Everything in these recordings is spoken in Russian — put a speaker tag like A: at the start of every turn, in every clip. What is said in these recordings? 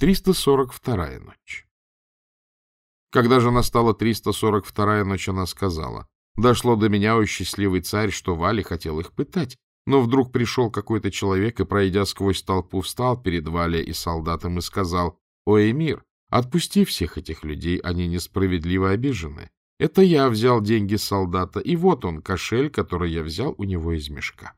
A: 342-я ночь. Когда же настала 342-я ночь, она сказала, «Дошло до меня, о счастливый царь, что Вали хотел их пытать, но вдруг пришел какой-то человек и, пройдя сквозь толпу, встал перед Вали и солдатом и сказал, «О, Эмир, отпусти всех этих людей, они несправедливо обижены. Это я взял деньги солдата, и вот он, кошель, который я взял у него из мешка».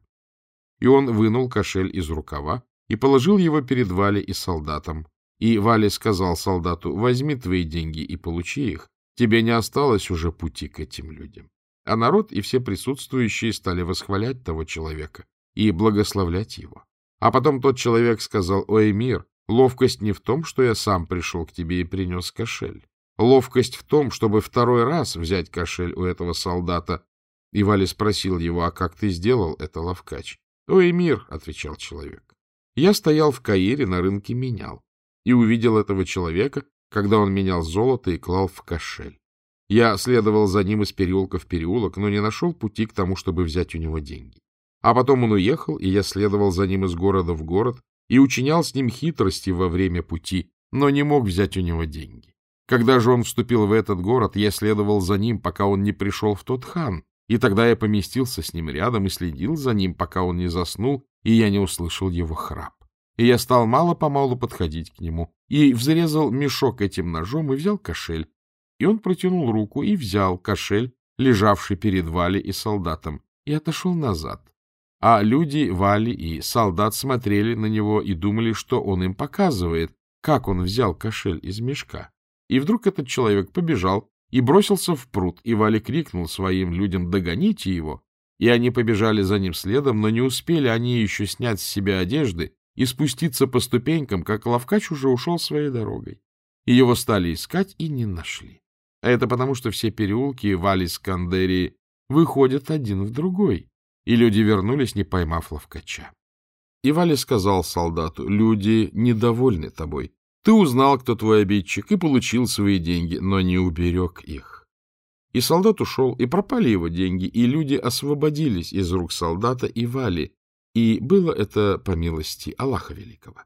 A: И он вынул кошель из рукава и положил его перед Вале и солдатом. И Валя сказал солдату, возьми твои деньги и получи их. Тебе не осталось уже пути к этим людям. А народ и все присутствующие стали восхвалять того человека и благословлять его. А потом тот человек сказал, «Ой, мир, ловкость не в том, что я сам пришел к тебе и принес кошель. Ловкость в том, чтобы второй раз взять кошель у этого солдата». И Валя спросил его, «А как ты сделал это, ловкач?» «Ой, мир», — отвечал человек, — «я стоял в Каире, на рынке менял, и увидел этого человека, когда он менял золото и клал в кошель. Я следовал за ним из переулка в переулок, но не нашел пути к тому, чтобы взять у него деньги. А потом он уехал, и я следовал за ним из города в город и учинял с ним хитрости во время пути, но не мог взять у него деньги. Когда же он вступил в этот город, я следовал за ним, пока он не пришел в тот хан, и тогда я поместился с ним рядом и следил за ним, пока он не заснул, и я не услышал его храп. И я стал мало-помалу подходить к нему, и взрезал мешок этим ножом и взял кошель, и он протянул руку и взял кошель, лежавший перед Вали и солдатом, и отошел назад. А люди Вали и солдат смотрели на него и думали, что он им показывает, как он взял кошель из мешка. И вдруг этот человек побежал и бросился в пруд, и Вали крикнул своим людям «Догоните его!» И они побежали за ним следом, но не успели они еще снять с себя одежды и спуститься по ступенькам, как Лавкач уже ушел своей дорогой. Его стали искать и не нашли. А это потому, что все переулки в Алискандерии выходят один в другой, и люди вернулись, не поймав ловкача. И Вали сказал солдату, люди недовольны тобой. Ты узнал, кто твой обидчик, и получил свои деньги, но не уберег их. И солдат ушел, и пропали его деньги, и люди освободились из рук солдата и Вали, и было это по милости Аллаха Великого.